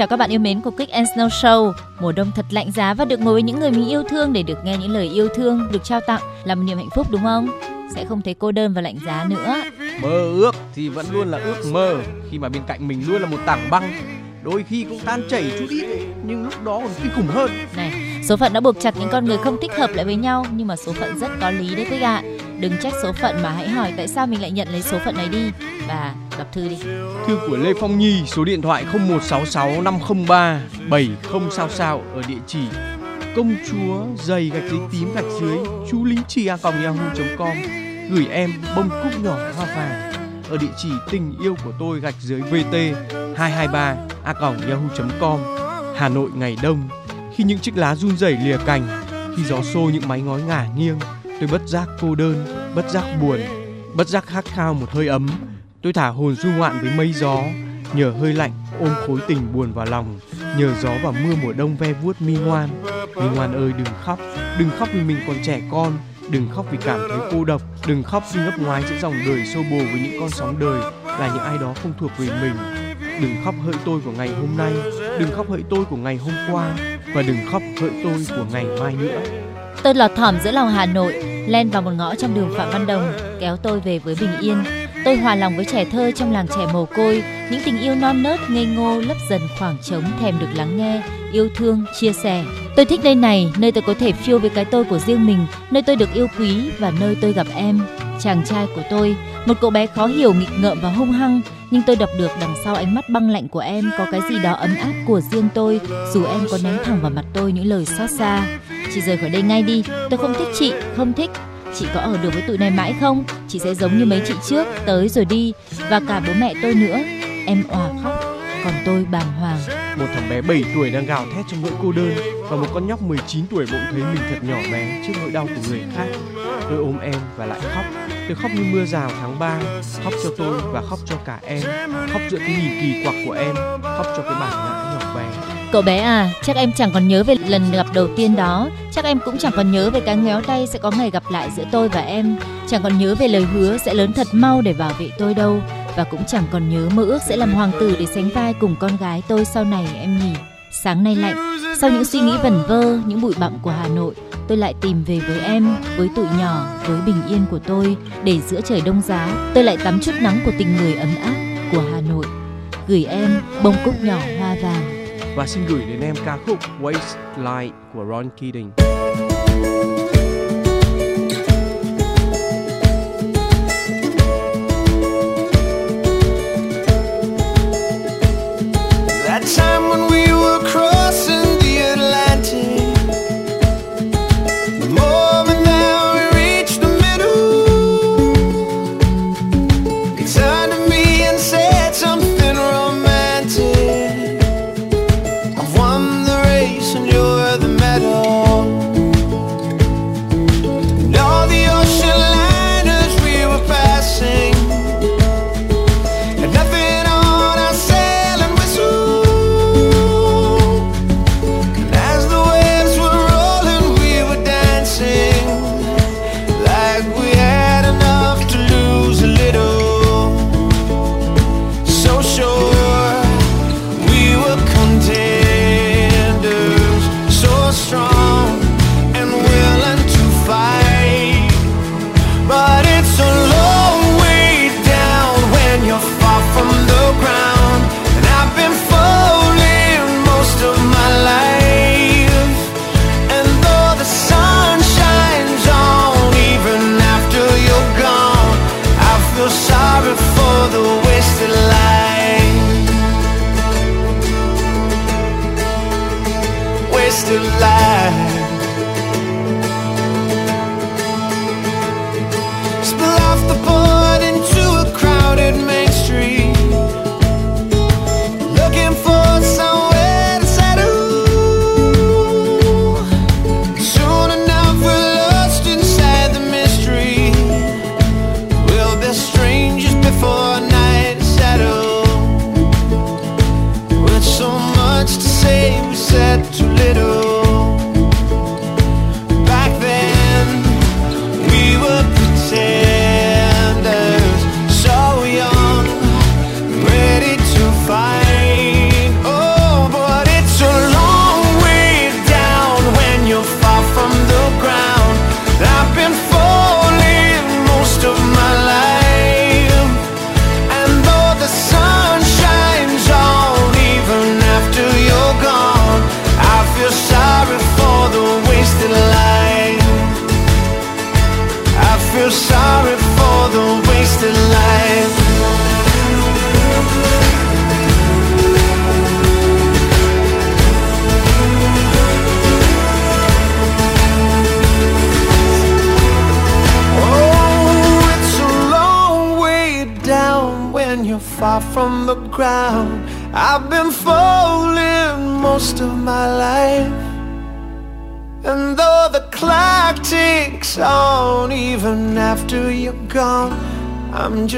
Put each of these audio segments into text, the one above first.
Chào các bạn yêu mến của Quick and Snow Show. Mùa đông thật lạnh giá và được ngồi với những người mình yêu thương để được nghe những lời yêu thương được trao tặng là một niềm hạnh phúc đúng không? Sẽ không thấy cô đơn và lạnh giá nữa. Mơ ước thì vẫn luôn là ước mơ khi mà bên cạnh mình luôn là một tảng băng đôi khi cũng tan chảy chút ít nhưng lúc đó còn kinh khủng hơn Này, số phận đã buộc chặt những con người không thích hợp lại với nhau nhưng mà số phận rất có lý đấy quý ạ. Đừng trách số phận mà hãy hỏi tại sao mình lại nhận lấy số phận này đi và đọc thư đi. thư của Lê Phong Nhi, số điện thoại 0166 503 70 sao sao ở địa chỉ công chúa dày gạch dưới tím gạch dưới chú lính chi a còng yahoo.com gửi em bông cúc nhỏ hoa vàng ở địa chỉ tình yêu của tôi gạch dưới vt 223 a còng yahoo.com Hà Nội ngày đông, khi những chiếc lá run rẩy lìa cành, khi gió xô những mái ngói ngả nghiêng, tôi bất giác cô đơn, bất giác buồn, bất giác khát khao một hơi ấm tôi thả hồn du ngoạn với mây gió nhờ hơi lạnh ôm khối tình buồn vào lòng nhờ gió và mưa mùa đông ve vuốt mi ngoan. Mi ngoan ơi đừng khóc đừng khóc vì mình còn trẻ con đừng khóc vì cảm thấy cô độc đừng khóc vì ngấp ngoái giữa dòng đời xô bồ với những con sóng đời là những ai đó không thuộc về mình. Đừng khóc hỡi tôi của ngày hôm nay đừng khóc hỡi tôi của ngày hôm qua và đừng khóc hỡi tôi của ngày mai nữa. Tôi lọt thỏm giữa lòng Hà Nội, len vào một ngõ trong đường Phạm Văn Đồng, kéo tôi về với bình yên. Tôi hòa lòng với trẻ thơ trong làng trẻ mồ côi, những tình yêu non nớt ngây ngô lấp dần khoảng trống thèm được lắng nghe, yêu thương, chia sẻ. Tôi thích nơi này, nơi tôi có thể phiêu với cái tôi của riêng mình, nơi tôi được yêu quý và nơi tôi gặp em, chàng trai của tôi, một cậu bé khó hiểu nghịch ngợm và hung hăng, nhưng tôi đọc được đằng sau ánh mắt băng lạnh của em có cái gì đó ấm áp của riêng tôi, dù em có ném thẳng vào mặt tôi những lời xót xa. Chị rời khỏi đây ngay đi, tôi không thích chị, không thích. Chị có ở được với tụi này mãi không? Chị sẽ giống như mấy chị trước, tới rồi đi. Và cả bố mẹ tôi nữa. Em òa khóc, còn tôi bàng hoàng. một thằng bé 7 tuổi đang gào thét trong nỗi cô đơn và một con nhóc 19 tuổi bỗng thấy mình thật nhỏ bé trước nỗi đau của người khác. Tôi ôm em và lại khóc. Tôi khóc như mưa rào tháng 3, khóc cho tôi và khóc cho cả em, khóc giữa cái nhìn kỳ quặc của em, khóc cho cái bản ngã nhỏ bé. Cậu bé à, chắc em chẳng còn nhớ về lần gặp đầu tiên đó. Chắc em cũng chẳng còn nhớ về cái ngéo tay sẽ có ngày gặp lại giữa tôi và em. Chẳng còn nhớ về lời hứa sẽ lớn thật mau để bảo vệ tôi đâu. Và cũng chẳng còn nhớ mơ ước sẽ làm hoàng tử để sánh vai cùng con gái tôi sau này em nhỉ. Sáng nay lạnh, sau những suy nghĩ vẩn vơ, những bụi bặm của Hà Nội Tôi lại tìm về với em, với tụi nhỏ, với bình yên của tôi. Để giữa trời đông giá, tôi lại tắm chút nắng của tình người ấm áp của Hà Nội. Gửi em bông cúc nhỏ hoa vàng. Và xin gửi đến em ca khúc Waste Light của Ron Keating.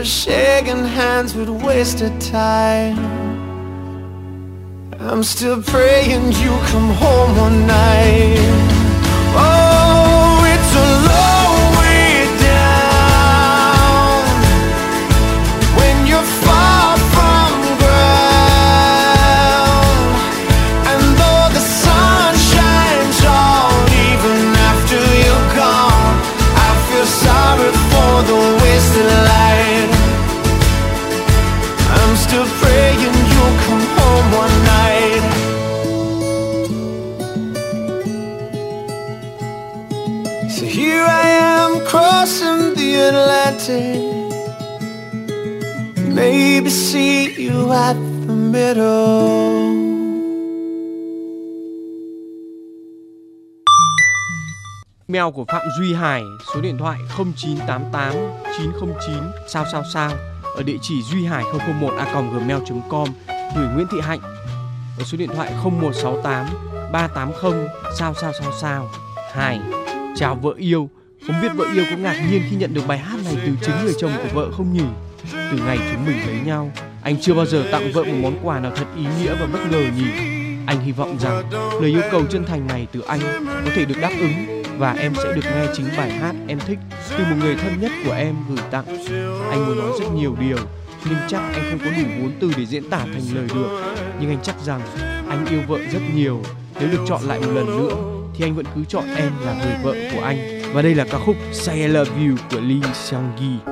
Just shaking hands with wasted time. I'm still praying you come home one night. Romantic. Maybe see you at the middle. Mail của Phạm Duy Hải, số điện thoại 0988 909 sao sao sao ở địa chỉ duy hải 001 a gmail.com gửi Nguyễn Thị Hạnh ở số điện thoại 0168 380 sao sao sao sao. Hải, chào vợ yêu. Không biết vợ yêu có ngạc nhiên khi nhận được bài hát này từ chính người chồng của vợ không nhỉ? Từ ngày chúng mình lấy nhau, anh chưa bao giờ tặng vợ một món quà nào thật ý nghĩa và bất ngờ nhỉ? Anh hy vọng rằng lời yêu cầu chân thành này từ anh có thể được đáp ứng và em sẽ được nghe chính bài hát em thích từ một người thân nhất của em gửi tặng. Anh muốn nói rất nhiều điều nhưng chắc anh không có đủ vốn từ để diễn tả thành lời được. Nhưng anh chắc rằng anh yêu vợ rất nhiều. Nếu được chọn lại một lần nữa thì anh vẫn cứ chọn em là người vợ của anh. Và đây là ca khúc Say I Love You của Lee Seung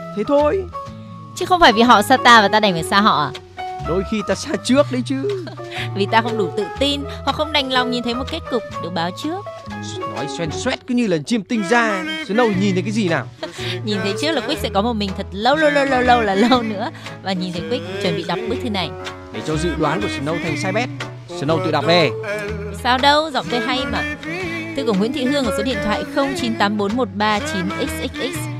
Thế thôi. Chứ không phải vì họ xa ta và ta đành phải xa họ à? Đôi khi ta xa trước đấy chứ. Vì ta không đủ tự tin hoặc không đành lòng nhìn thấy một kết cục được báo trước. Nói xoen xoét cứ như là chim tinh ra. Snow nhìn thấy cái gì nào? Nhìn thấy trước là Quick sẽ có một mình thật lâu lâu lâu lâu lâu là lâu nữa và nhìn thấy Quick chuẩn bị đọc bức thư này. Để cho dự đoán của Snow thành sai bét. Snow tự đọc về. Sao đâu, giọng tôi hay mà. Thư của Nguyễn Thị Hương ở số điện thoại 09841399xxx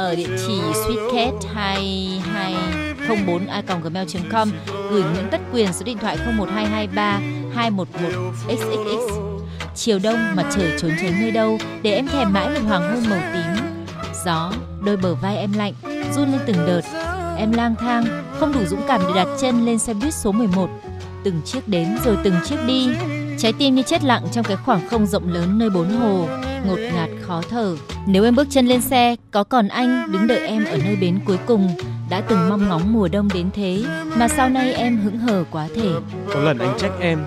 ở địa chỉ sweetcat2204a.gmail.com gửi Nguyễn Tất Quyền số điện thoại 01223 211 xxx chiều đông mặt trời trốn tránh nơi đâu, để em thèm mãi một hoàng hôn màu tím. Gió, đôi bờ vai em lạnh, run lên từng đợt. Em lang thang, không đủ dũng cảm để đặt chân lên xe buýt số 11 từng chiếc đến rồi từng chiếc đi, trái tim như chết lặng trong cái khoảng không rộng lớn nơi bốn hồ ngột ngạt khó thở. Nếu em bước chân lên xe, có còn anh đứng đợi em ở nơi bến cuối cùng đã từng mong ngóng mùa đông đến thế, mà sau nay em hững hờ quá thể? Có lần anh trách em,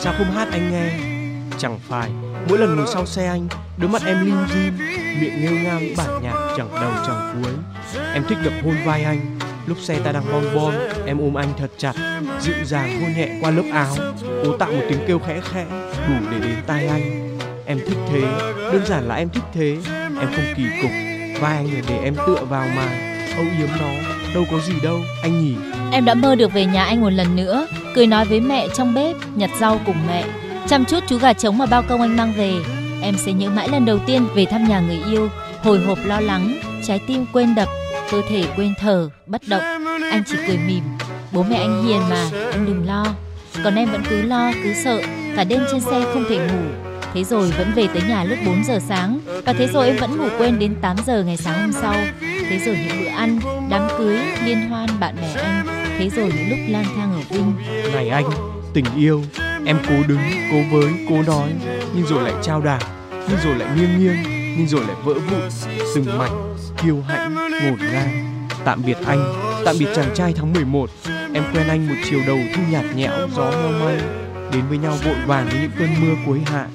Sao không hát anh nghe? Chẳng phải, Mỗi lần ngồi sau xe anh, Đôi mắt em lim dim, Miệng nghêu ngao những bản nhạc chẳng đầu chẳng cuối. Em thích được hôn vai anh, Lúc xe ta đang bon bon Em ôm anh thật chặt, Dịu dàng hôn nhẹ qua lớp áo. Cố tạo một tiếng kêu khẽ khẽ, Đủ để đến tai anh. Em thích thế. Đơn giản là em thích thế. Em không kỳ cục. Vai anh là để em tựa vào mà. Âu yếm nó Đâu có gì đâu. Anh nhỉ? Em đã mơ được về nhà anh một lần nữa, cười nói với mẹ trong bếp, nhặt rau cùng mẹ, chăm chút chú gà trống mà bao công anh mang về. Em sẽ nhớ mãi lần đầu tiên về thăm nhà người yêu, hồi hộp lo lắng, trái tim quên đập, cơ thể quên thở, bất động. Anh chỉ cười mỉm, bố mẹ anh hiền mà, anh đừng lo. Còn em vẫn cứ lo, cứ sợ, cả đêm trên xe không thể ngủ. Thế rồi vẫn về tới nhà lúc 4 giờ sáng. Và thế rồi em vẫn ngủ quên đến 8 giờ ngày sáng hôm sau. Thế rồi những bữa ăn, đám cưới, liên hoan bạn bè anh. Thế rồi những lúc lang thang ở Vinh Này anh, tình yêu Em cố đứng, cố với, cố nói Nhưng rồi lại trao đảo Nhưng rồi lại nghiêng nghiêng Nhưng rồi lại vỡ vụn. Từng mảnh, kiêu hãnh, ngổn ngang. Tạm biệt anh, tạm biệt chàng trai tháng 11 Em quen anh một chiều đầu thu nhạt nhẽo Gió heo mây Đến với nhau, vội vàng với những cơn mưa cuối hạ,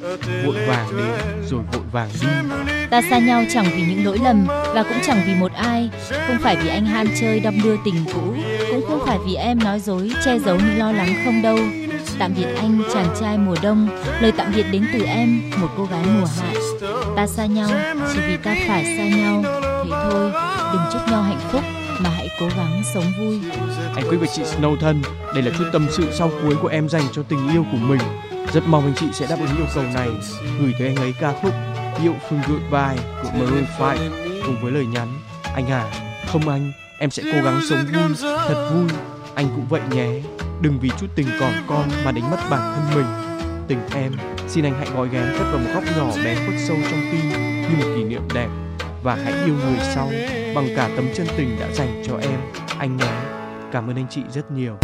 Vội vàng đến, rồi vội vàng đi. Ta xa nhau chẳng vì những lỗi lầm Và cũng chẳng vì một ai. Không phải vì anh ham chơi đong đưa tình cũ, Cũng không phải vì em nói dối, Che giấu những lo lắng không đâu. Tạm biệt anh, chàng trai mùa đông, Lời tạm biệt đến từ em, Một cô gái mùa hạ. Ta xa nhau, chỉ vì ta phải xa nhau Thế thôi, đừng chúc nhau hạnh phúc. Mà hãy cố gắng sống vui Anh Quyết và chị Snow thân, đây là chút tâm sự sau cuối của em dành cho tình yêu của mình. Rất mong anh chị sẽ đáp ứng yêu cầu này, gửi tới anh ấy ca khúc Yêu Phương Goodbye của Maroon 5 cùng với lời nhắn Anh à, không anh, em sẽ cố gắng sống vui, thật vui. Anh cũng vậy nhé, đừng vì chút tình còn con mà đánh mất bản thân mình. Tình em, xin anh hãy gói ghém cất vào một góc nhỏ bé khuất sâu trong tim như một kỷ niệm đẹp và hãy yêu người sau bằng cả tấm chân tình đã dành cho em, anh nhé. Cảm ơn anh chị rất nhiều.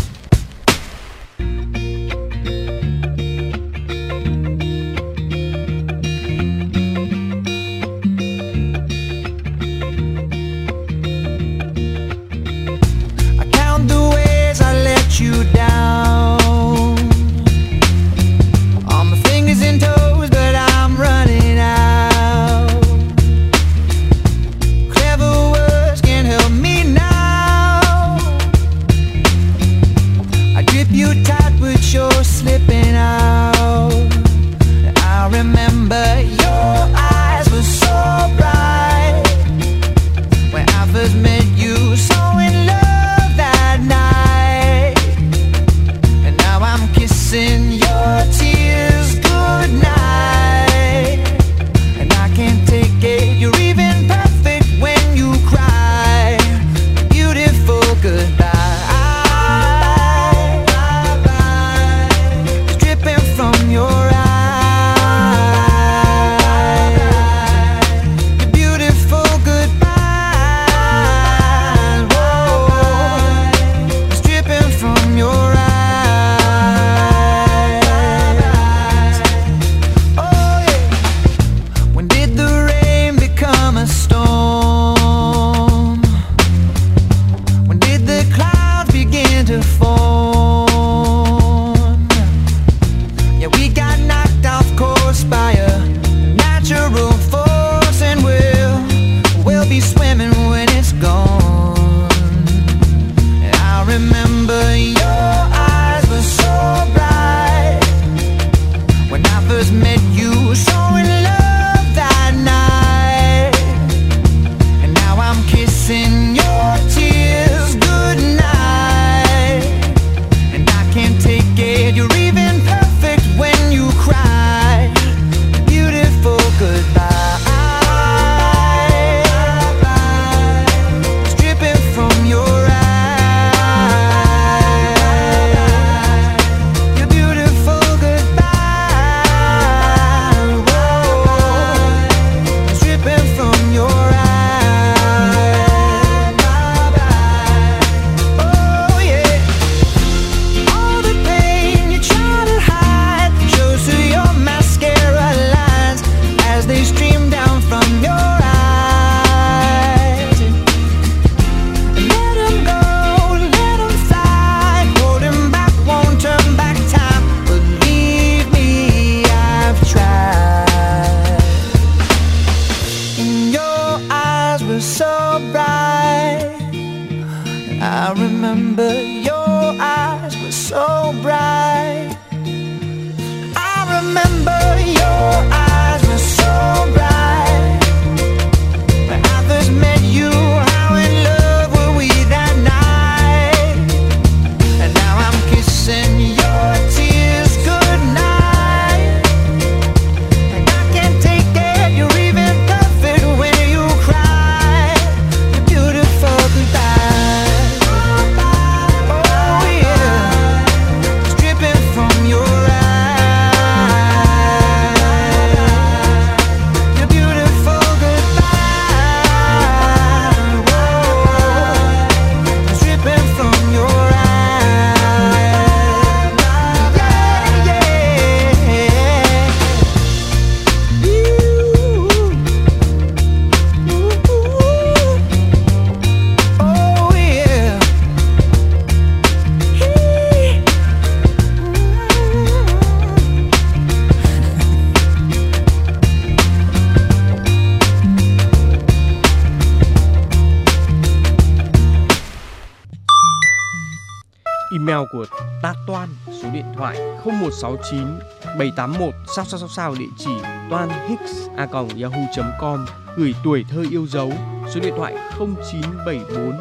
0169 781 sao sao sao sao, địa chỉ toan hicks a yahoo.com gửi tuổi thơ yêu dấu, số điện thoại 0974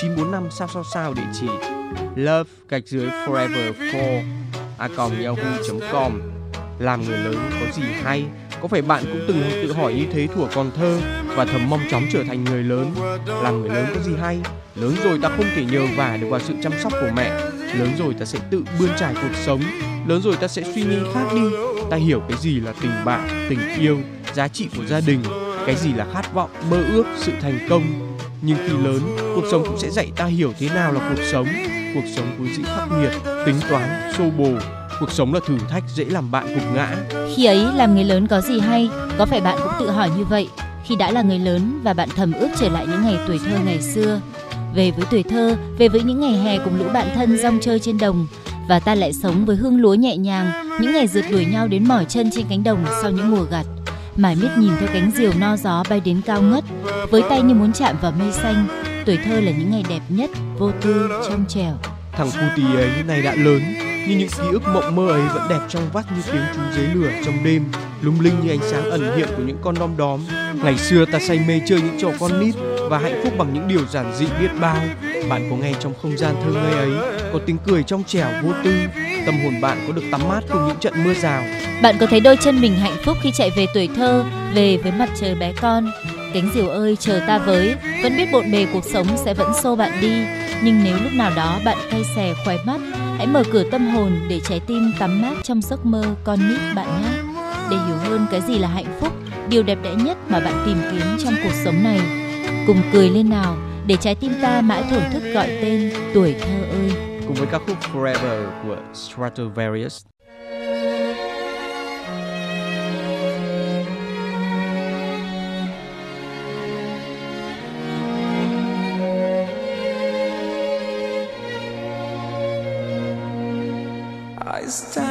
945 sao sao sao, địa chỉ love gạch dưới forever for a yahoo.com làm người lớn có gì hay? Có phải bạn cũng từng tự hỏi như thế thuở còn thơ và thầm mong chóng trở thành người lớn? Làm người lớn có gì hay? Lớn rồi ta không thể nhờ vả được vào sự chăm sóc của mẹ lớn rồi ta sẽ tự bươn trải cuộc sống. Lớn rồi ta sẽ suy nghĩ khác đi. Ta hiểu cái gì là tình bạn, tình yêu, giá trị của gia đình, cái gì là khát vọng, mơ ước, sự thành công. Nhưng khi lớn, cuộc sống cũng sẽ dạy ta hiểu thế nào là cuộc sống. Cuộc sống vốn dĩ khắc nghiệt, tính toán, xô bồ. Cuộc sống là thử thách, dễ làm bạn gục ngã. Khi ấy, làm người lớn có gì hay? Có phải bạn cũng tự hỏi như vậy? Khi đã là người lớn và bạn thầm ước trở lại những ngày tuổi thơ ngày xưa? Về với tuổi thơ, về với những ngày hè cùng lũ bạn thân rong chơi trên đồng và ta lại sống với hương lúa nhẹ nhàng, những ngày rượt đuổi nhau đến mỏi chân trên cánh đồng sau những mùa gặt. Mải miết nhìn theo cánh diều no gió bay đến cao ngất, với tay như muốn chạm vào mây xanh. Tuổi thơ là những ngày đẹp nhất, vô tư, trong trẻo. thằng cu tì ấy nay đã lớn nhưng những ký ức mộng mơ ấy vẫn đẹp trong vắt như tiếng chú dế lửa trong đêm lung linh như ánh sáng ẩn hiện của những con đom đóm ngày xưa ta say mê chơi những trò con nít và hạnh phúc bằng những điều giản dị biết bao bạn có nghe trong không gian thơ ngây ấy có tiếng cười trong trẻo vô tư tâm hồn bạn có được tắm mát cùng những trận mưa rào Bạn có thấy đôi chân mình hạnh phúc khi chạy về tuổi thơ, về với mặt trời bé con? Cánh diều ơi chờ ta với, vẫn biết bộn bề cuộc sống sẽ vẫn xô bạn đi. Nhưng nếu lúc nào đó bạn cay xè khoái mắt, hãy mở cửa tâm hồn để trái tim tắm mát trong giấc mơ con nít bạn nhé. Để hiểu hơn cái gì là hạnh phúc, điều đẹp đẽ nhất mà bạn tìm kiếm trong cuộc sống này. Cùng cười lên nào, để trái tim ta mãi thổn thức gọi tên tuổi thơ ơi. cùng với ca khúc Forever của Stratovarius I stand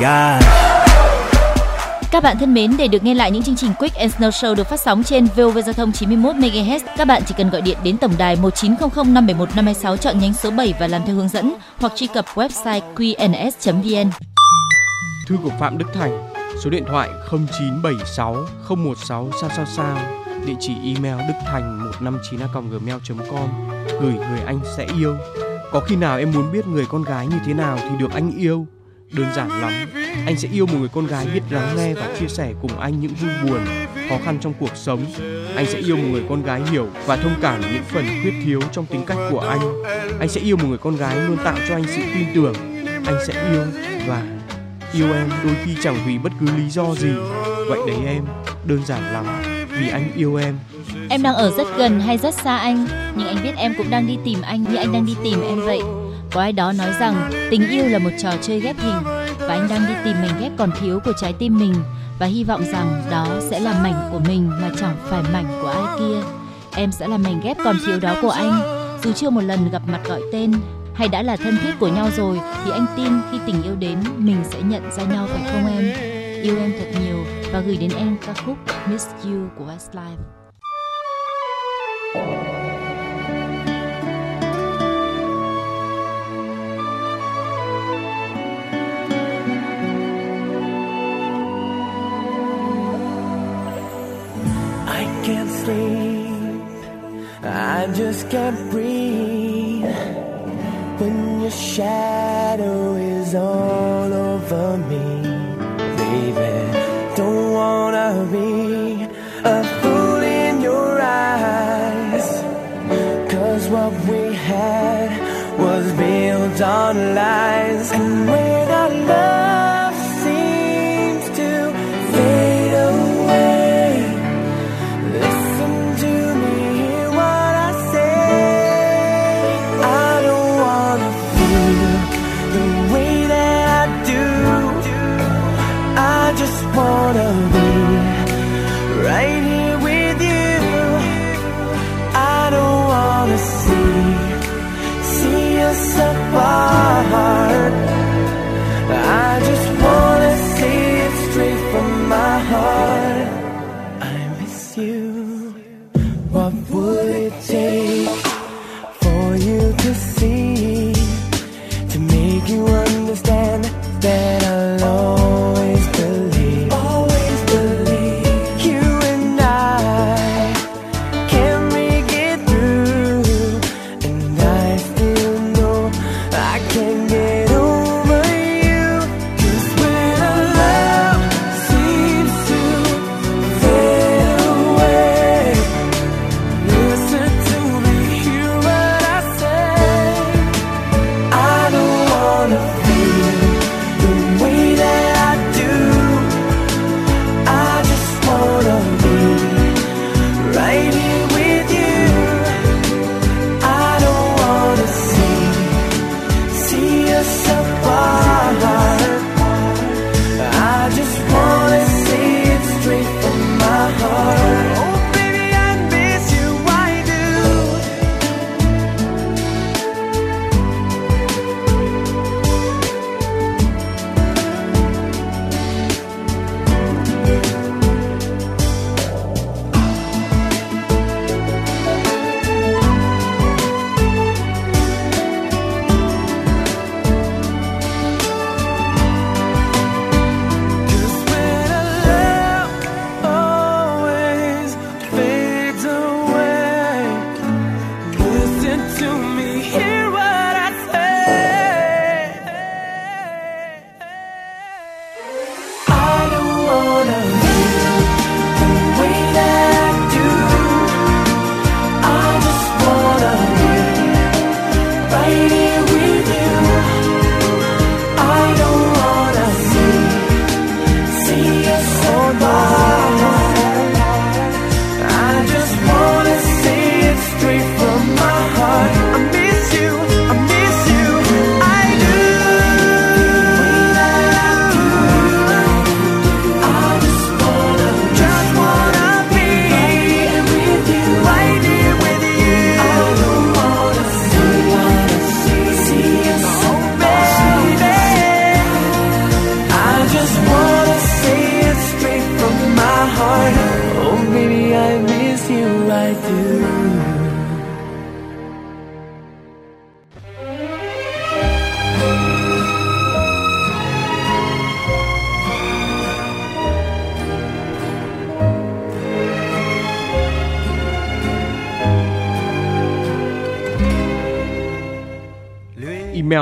God. Các bạn thân mến, để được nghe lại những chương trình Quick and Snow Show được phát sóng trên VOV Giao thông 91 MHz, các bạn chỉ cần gọi điện đến tổng đài 1900 571 526 chọn nhánh số 7 và làm theo hướng dẫn hoặc truy cập website qns.vn. Thư của Phạm Đức Thành, số điện thoại 0976 016 sao sao sao, địa chỉ email đức thành 159 gmail.com gửi người anh sẽ yêu. Có khi nào em muốn biết người con gái như thế nào thì được anh yêu? Đơn giản lắm, anh sẽ yêu một người con gái biết lắng nghe và chia sẻ cùng anh những vui buồn, khó khăn trong cuộc sống. Anh sẽ yêu một người con gái hiểu và thông cảm những phần khuyết thiếu trong tính cách của anh. Anh sẽ yêu một người con gái luôn tạo cho anh sự tin tưởng. Anh sẽ yêu và yêu em đôi khi chẳng vì bất cứ lý do gì. Vậy đấy em, đơn giản lắm, vì anh yêu em. Em đang ở rất gần hay rất xa anh, nhưng anh biết em cũng đang đi tìm anh như anh đang đi tìm em vậy. Có ai đó nói rằng tình yêu là một trò chơi ghép hình và anh đang đi tìm mảnh ghép còn thiếu của trái tim mình và hy vọng rằng đó sẽ là mảnh của mình mà chẳng phải mảnh của ai kia. Em sẽ là mảnh ghép còn thiếu đó của anh, dù chưa một lần gặp mặt gọi tên hay đã là thân thiết của nhau rồi thì anh tin khi tình yêu đến mình sẽ nhận ra nhau phải không em? Yêu em thật nhiều và gửi đến em ca khúc Miss You của Westlife. Sleep. I just can't breathe. When your shadow is all over me, baby. Don't wanna be a fool in your eyes. Cause what we had was built on lies.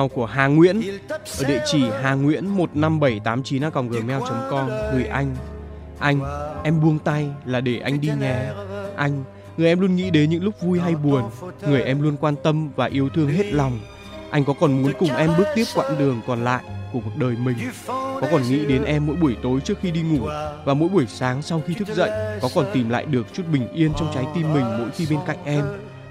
Email của Hà Nguyễn ở địa chỉ hà nguyễn 15789 gmail.com gửi anh. Anh, em buông tay là để anh đi nhé. Anh, người em luôn nghĩ đến những lúc vui hay buồn, người em luôn quan tâm và yêu thương hết lòng. Anh có còn muốn cùng em bước tiếp quãng đường còn lại của cuộc đời mình có còn nghĩ đến em mỗi buổi tối trước khi đi ngủ và mỗi buổi sáng sau khi thức dậy có còn tìm lại được chút bình yên trong trái tim mình mỗi khi bên cạnh em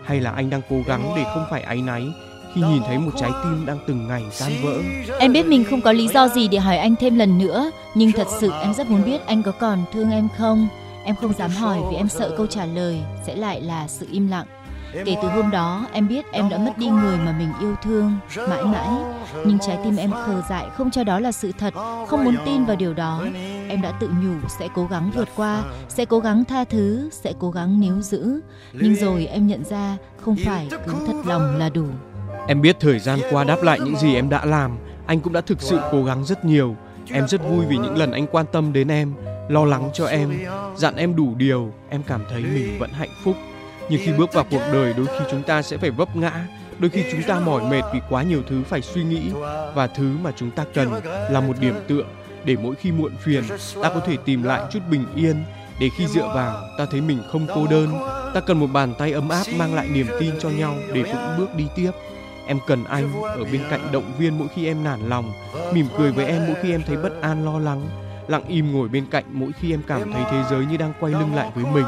hay là anh đang cố gắng để không phải áy náy khi nhìn thấy một trái tim đang từng ngày tan vỡ Em biết mình không có lý do gì để hỏi anh thêm lần nữa, nhưng thật sự em rất muốn biết anh có còn thương em không. Em không dám hỏi vì em sợ câu trả lời sẽ lại là sự im lặng. Kể từ hôm đó, em biết em đã mất đi người mà mình yêu thương mãi mãi. Nhưng trái tim em khờ dại không cho đó là sự thật, không muốn tin vào điều đó. Em đã tự nhủ sẽ cố gắng vượt qua, sẽ cố gắng tha thứ, sẽ cố gắng níu giữ. Nhưng rồi em nhận ra không phải cứ thật lòng là đủ. Em biết thời gian qua đáp lại những gì em đã làm, anh cũng đã thực sự cố gắng rất nhiều. Em rất vui vì những lần anh quan tâm đến em, lo lắng cho em, dặn em đủ điều, em cảm thấy mình vẫn hạnh phúc. Nhưng khi bước vào cuộc đời, đôi khi chúng ta sẽ phải vấp ngã, đôi khi chúng ta mỏi mệt vì quá nhiều thứ phải suy nghĩ và thứ mà chúng ta cần là một điểm tựa để mỗi khi muộn phiền ta có thể tìm lại chút bình yên để khi dựa vào ta thấy mình không cô đơn ta cần một bàn tay ấm áp mang lại niềm tin cho nhau để vững bước đi tiếp em cần anh ở bên cạnh động viên mỗi khi em nản lòng mỉm cười với em mỗi khi em thấy bất an lo lắng lặng im ngồi bên cạnh mỗi khi em cảm thấy thế giới như đang quay lưng lại với mình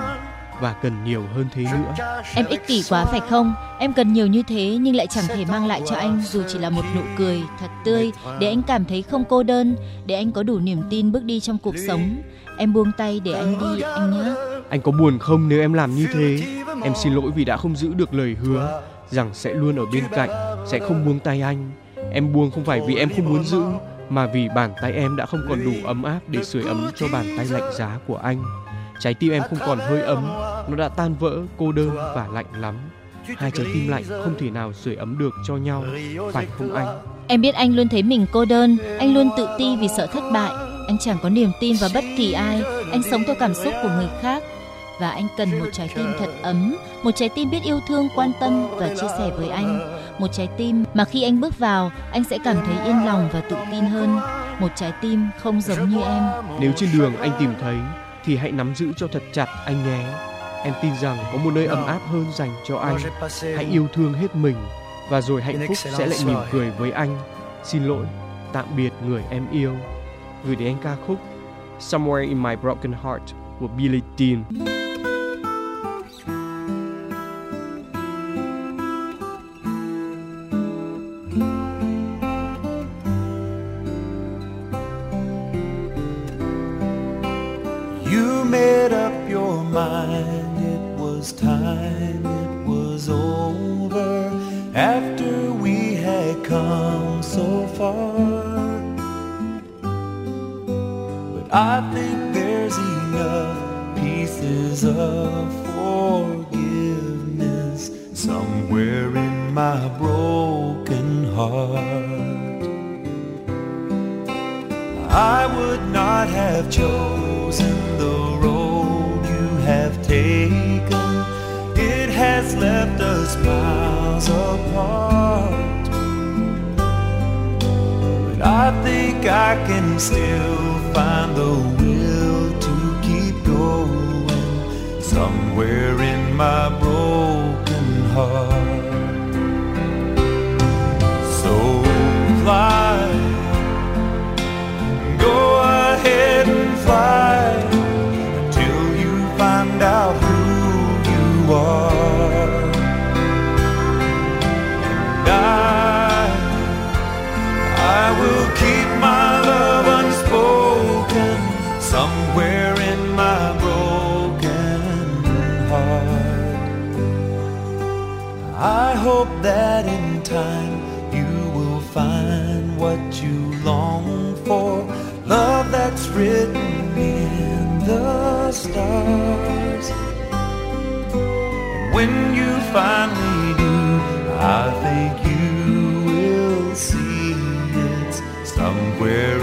và cần nhiều hơn thế nữa Em ích kỷ quá phải không? Em cần nhiều như thế nhưng lại chẳng thể mang lại cho anh dù chỉ là một nụ cười thật tươi để anh cảm thấy không cô đơn, để anh có đủ niềm tin bước đi trong cuộc sống. Em buông tay để anh đi anh nhé. anh có buồn không nếu em làm như thế em xin lỗi vì đã không giữ được lời hứa rằng sẽ luôn ở bên cạnh sẽ không buông tay anh em buông không phải vì em không muốn giữ mà vì bàn tay em đã không còn đủ ấm áp để sưởi ấm cho bàn tay lạnh giá của anh trái tim em không còn hơi ấm nó đã tan vỡ cô đơn và lạnh lắm hai trái tim lạnh không thể nào sưởi ấm được cho nhau phải không anh Em biết anh luôn thấy mình cô đơn, anh luôn tự ti vì sợ thất bại. Anh chẳng có niềm tin vào bất kỳ ai, anh sống theo cảm xúc của người khác. Và anh cần một trái tim thật ấm, một trái tim biết yêu thương, quan tâm và chia sẻ với anh. Một trái tim mà khi anh bước vào, anh sẽ cảm thấy yên lòng và tự tin hơn. Một trái tim không giống như em. nếu trên đường anh tìm thấy thì hãy nắm giữ cho thật chặt anh nhé em tin rằng có một nơi ấm áp hơn dành cho anh hãy yêu thương hết mình và rồi hạnh phúc sẽ lại mỉm cười với anh xin lỗi tạm biệt người em yêu gửi đến anh ca khúc Somewhere in My Broken Heart của Billie Jean when you finally do, I think you will see it's somewhere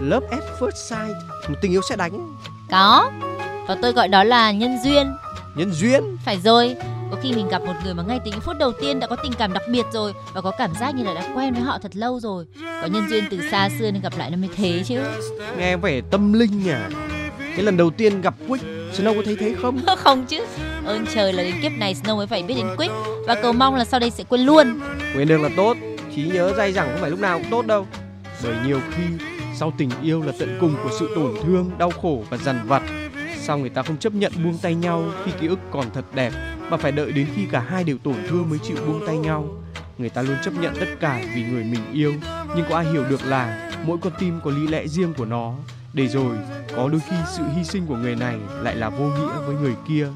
love at first sight, một tình yêu sẽ đánh, Có. Và tôi gọi đó là nhân duyên. nhân duyên. Phải rồi. Có khi mình gặp một người mà ngay từ những phút đầu tiên đã có tình cảm đặc biệt rồi và có cảm giác như là đã quen với họ thật lâu rồi. Có nhân duyên từ xa xưa nên gặp lại nó mới thế chứ. Nghe vẻ tâm linh nhỉ. Cái lần đầu tiên gặp Quick, Snow có thấy thế không? không chứ. Ơn trời là đến kiếp này Snow mới phải biết đến Quick và cầu mong là sau đây sẽ quên luôn. Quên đường là tốt, trí nhớ dai dẳng không phải lúc nào cũng tốt đâu. Bởi nhiều khi sau tình yêu là tận cùng của sự tổn thương, đau khổ và dằn vặt. Sao người ta không chấp nhận buông tay nhau khi ký ức còn thật đẹp mà phải đợi đến khi cả hai đều tổn thương mới chịu buông tay nhau. Người ta luôn chấp nhận tất cả vì người mình yêu, nhưng có ai hiểu được là mỗi con tim có lý lẽ riêng của nó. Để rồi, có đôi khi sự hy sinh của người này lại là vô nghĩa với người kia.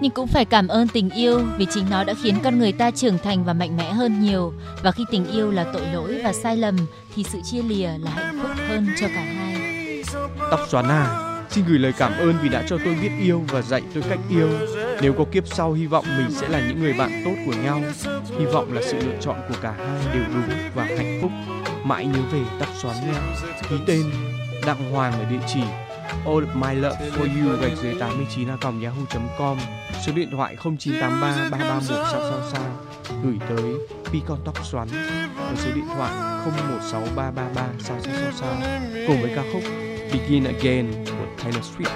Nhưng cũng phải cảm ơn tình yêu vì chính nó đã khiến con người ta trưởng thành và mạnh mẽ hơn nhiều. Và khi tình yêu là tội lỗi và sai lầm thì sự chia lìa là hạnh phúc hơn cho cả hai. Tóc xoắn à, xin gửi lời cảm ơn vì đã cho tôi biết yêu và dạy tôi cách yêu. Nếu có kiếp sau, hy vọng mình sẽ là những người bạn tốt của nhau. Hy vọng là sự lựa chọn của cả hai đều đúng và hạnh phúc. Mãi nhớ về tóc xoắn nha. Ký tên Đặng Hoàng ở địa chỉ All of my love for you, gạch dưới 89 a yahoo.com số điện thoại 0983 331 sao sao sao gửi tới Picon tóc xoắn và số điện thoại 016333 sao sao sao sao cùng với ca khúc Begin Again của Taylor Swift.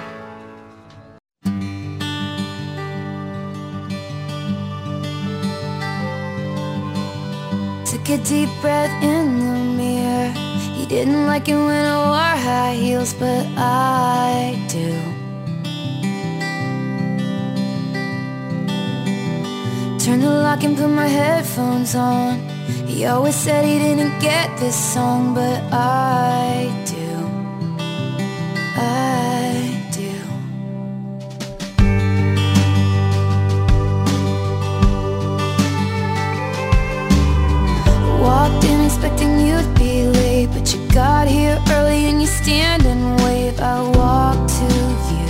Take a deep breath in. Didn't like it when I wore high heels, but I do. Turned the lock and put my headphones on. He always said he didn't get this song, but. I got here early and you stand and wave. I walk to you.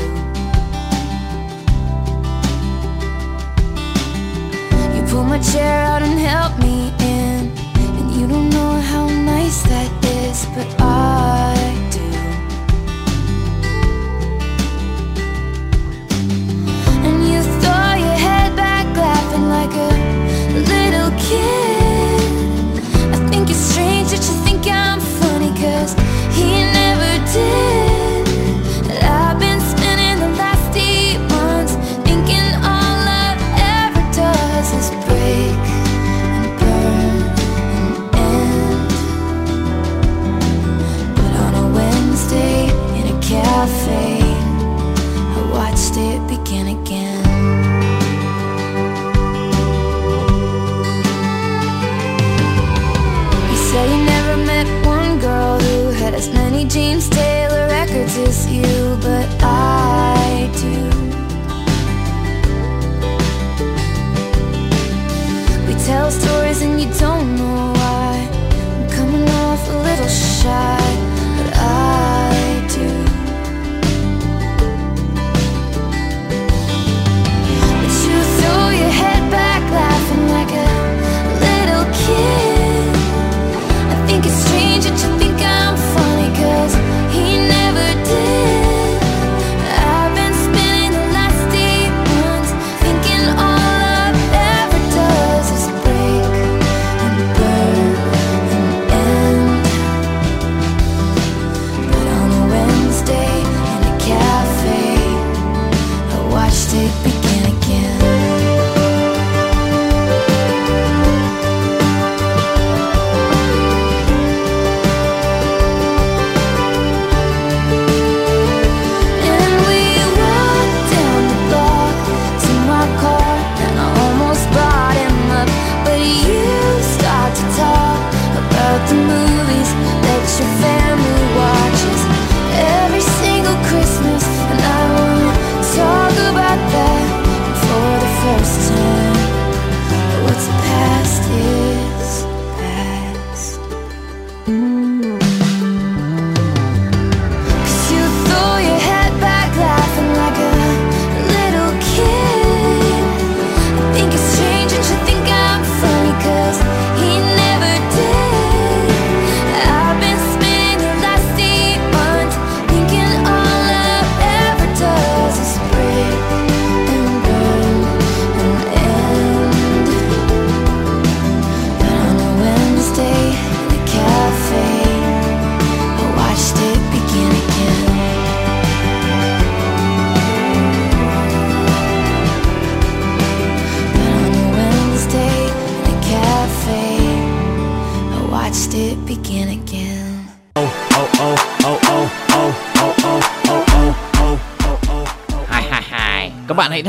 You pull my chair out and help me in, and you don't know how nice that is, but I do. And you throw your head back, laughing like a little kid. I think it's strange that you think I'm did.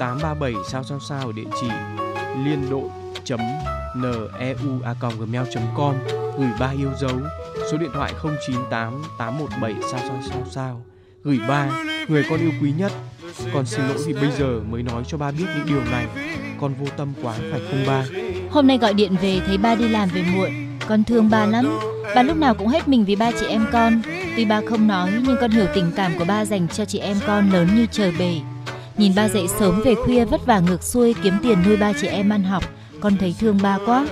837 sao sao sao ở địa chỉ liên đội chấm neu a gmail com gửi ba yêu dấu số điện thoại 098 817 sao sao sao sao gửi ba người con yêu quý nhất con xin lỗi vì bây giờ mới nói cho ba biết những điều này con vô tâm quá phải không ba Hôm nay gọi điện về thấy ba đi làm về muộn, con thương ba lắm. Ba lúc nào cũng hết mình vì ba chị em con. Tuy ba không nói nhưng con hiểu tình cảm của ba dành cho chị em con lớn như trời bể. Nhìn ba dậy sớm về khuya vất vả ngược xuôi kiếm tiền nuôi ba chị em ăn học, con thấy thương ba quá.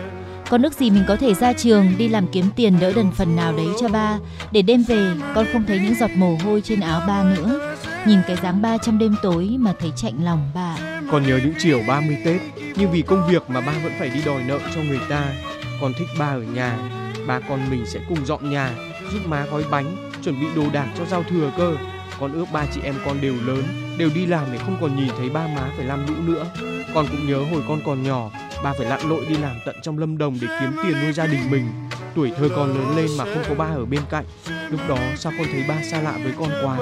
Con ước gì mình có thể ra trường đi làm kiếm tiền đỡ đần phần nào đấy cho ba, để đêm về con không thấy những giọt mồ hôi trên áo ba nữa. Nhìn cái dáng ba trong đêm tối mà thấy chạnh lòng ba. Còn nhớ những chiều 30 Tết, nhưng vì công việc mà ba vẫn phải đi đòi nợ cho người ta. Con thích ba ở nhà, ba con mình sẽ cùng dọn nhà, giúp má gói bánh, chuẩn bị đồ đạc cho giao thừa cơ. Con ước ba chị em con đều lớn, đều đi làm để không còn nhìn thấy ba má phải làm lũ nữa. Con cũng nhớ hồi con còn nhỏ, ba phải lặn lội đi làm tận trong lâm đồng để kiếm tiền nuôi gia đình mình. Tuổi thơ con lớn lên mà không có ba ở bên cạnh. Lúc đó sao con thấy ba xa lạ với con quá.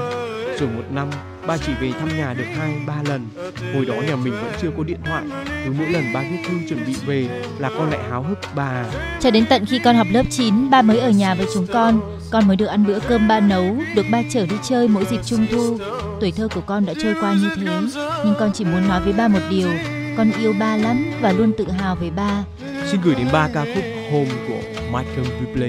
Rồi một năm, ba chỉ về thăm nhà được hai ba lần. Hồi đó nhà mình vẫn chưa có điện thoại. Cứ mỗi lần ba viết thư chuẩn bị về là con lại háo hức bà. Cho đến tận khi con học lớp 9, ba mới ở nhà với chúng con. Con mới được ăn bữa cơm ba nấu, được ba chở đi chơi mỗi dịp trung thu. Tuổi thơ của con đã trôi qua như thế, nhưng con chỉ muốn nói với ba một điều. Con yêu ba lắm và luôn tự hào về ba. Xin gửi đến ba ca khúc Home của Michael Bublé.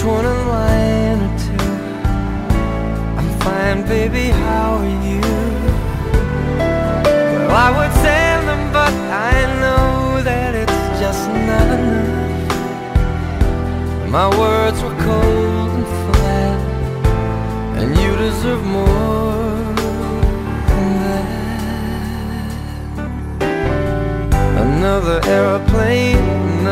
Each one a line or two. I'm fine, baby, how are you? Well, I would send them, but I know that it's just not enough. My words were cold and flat, and you deserve more than that. Another aeroplane,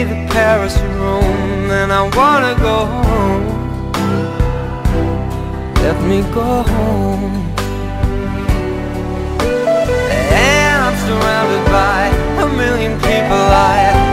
either Paris or Rome, and I wanna go home. Let me go home. And I'm surrounded by a million people. I,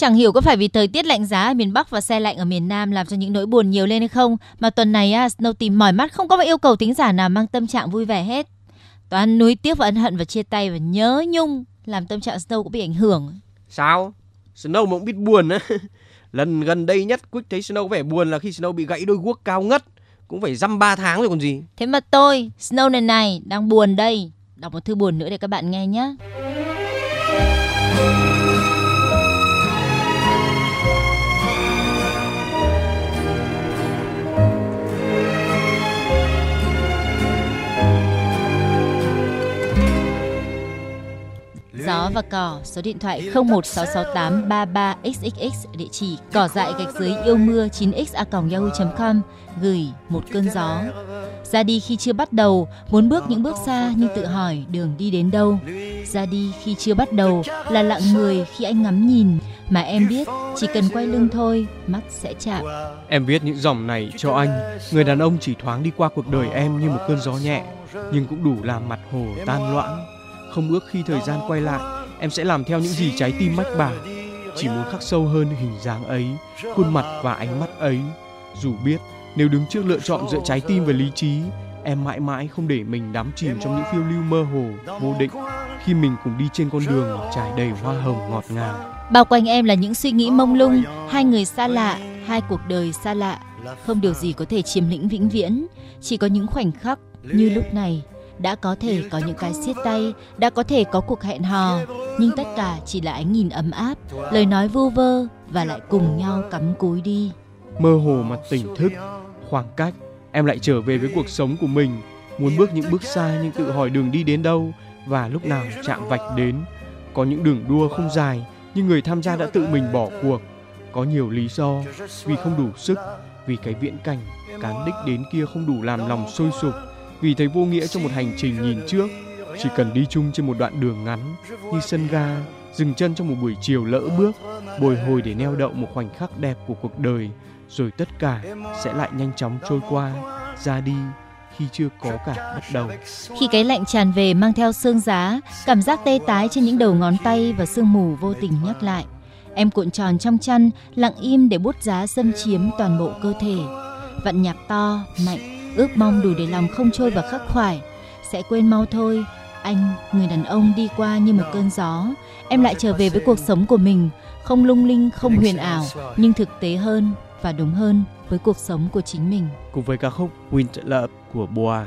Chẳng hiểu có phải vì thời tiết lạnh giá ở miền Bắc và xe lạnh ở miền Nam làm cho những nỗi buồn nhiều lên hay không mà tuần này à, Snow tìm mỏi mắt không có một yêu cầu tính giả nào mang tâm trạng vui vẻ hết. Toàn nuối tiếc và ân hận và chia tay và nhớ nhung làm tâm trạng Snow cũng bị ảnh hưởng. Sao? Snow mà cũng biết buồn á. Lần gần đây nhất Quick thấy Snow vẻ buồn là khi Snow bị gãy đôi guốc cao ngất. Cũng phải dăm 3 tháng rồi còn gì. Thế mà tôi, Snow này này, đang buồn đây. Đọc một thư buồn nữa để các bạn nghe nhé. Gió và cỏ, số điện thoại 0166833xxx, địa chỉ cỏ dại gạch dưới yêu mưa 9x a yahoo.com, gửi một cơn gió. Ra đi khi chưa bắt đầu, muốn bước những bước xa nhưng tự hỏi đường đi đến đâu. Ra đi khi chưa bắt đầu là lặng người khi anh ngắm nhìn, mà em biết chỉ cần quay lưng thôi, mắt sẽ chạm. Em viết những dòng này cho anh, người đàn ông chỉ thoáng đi qua cuộc đời em như một cơn gió nhẹ, nhưng cũng đủ làm mặt hồ tan loãng. Không ước khi thời gian quay lại, em sẽ làm theo những gì trái tim mách bảo. Chỉ muốn khắc sâu hơn hình dáng ấy, khuôn mặt và ánh mắt ấy. Dù biết nếu đứng trước lựa chọn giữa trái tim và lý trí, em mãi mãi không để mình đắm chìm trong những phiêu lưu mơ hồ, vô định khi mình cùng đi trên con đường trải đầy hoa hồng ngọt ngào. Bao quanh em là những suy nghĩ mông lung, hai người xa lạ, hai cuộc đời xa lạ. Không điều gì có thể chiếm lĩnh vĩnh viễn, chỉ có những khoảnh khắc như lúc này. Đã có thể có những cái siết tay, đã có thể có cuộc hẹn hò, nhưng tất cả chỉ là ánh nhìn ấm áp, lời nói vu vơ và lại cùng nhau cắm cúi đi. Mơ hồ mà tỉnh thức, khoảng cách, em lại trở về với cuộc sống của mình, muốn bước những bước xa nhưng tự hỏi đường đi đến đâu và lúc nào chạm vạch đến. Có những đường đua không dài nhưng người tham gia đã tự mình bỏ cuộc. Có nhiều lý do vì không đủ sức, vì cái viễn cảnh cán đích đến kia không đủ làm lòng sôi sục, vì thấy vô nghĩa trong một hành trình nhìn trước. Chỉ cần đi chung trên một đoạn đường ngắn như sân ga, dừng chân trong một buổi chiều lỡ bước, bồi hồi để neo đậu một khoảnh khắc đẹp của cuộc đời, rồi tất cả sẽ lại nhanh chóng trôi qua, ra đi khi chưa có cả bắt đầu. Khi cái lạnh tràn về mang theo sương giá, cảm giác tê tái trên những đầu ngón tay và sương mù vô tình nhắc lại. Em cuộn tròn trong chăn, lặng im để bút giá xâm chiếm toàn bộ cơ thể. Vặn nhạc to, mạnh, ước mong đủ để lòng không trôi và khắc khoải. Sẽ quên mau thôi, anh, người đàn ông đi qua như một cơn gió. Em lại trở về với cuộc sống của mình, không lung linh, không huyền ảo, nhưng thực tế hơn và đúng hơn với cuộc sống của chính mình. Cùng với ca khúc Winter Love của Boa.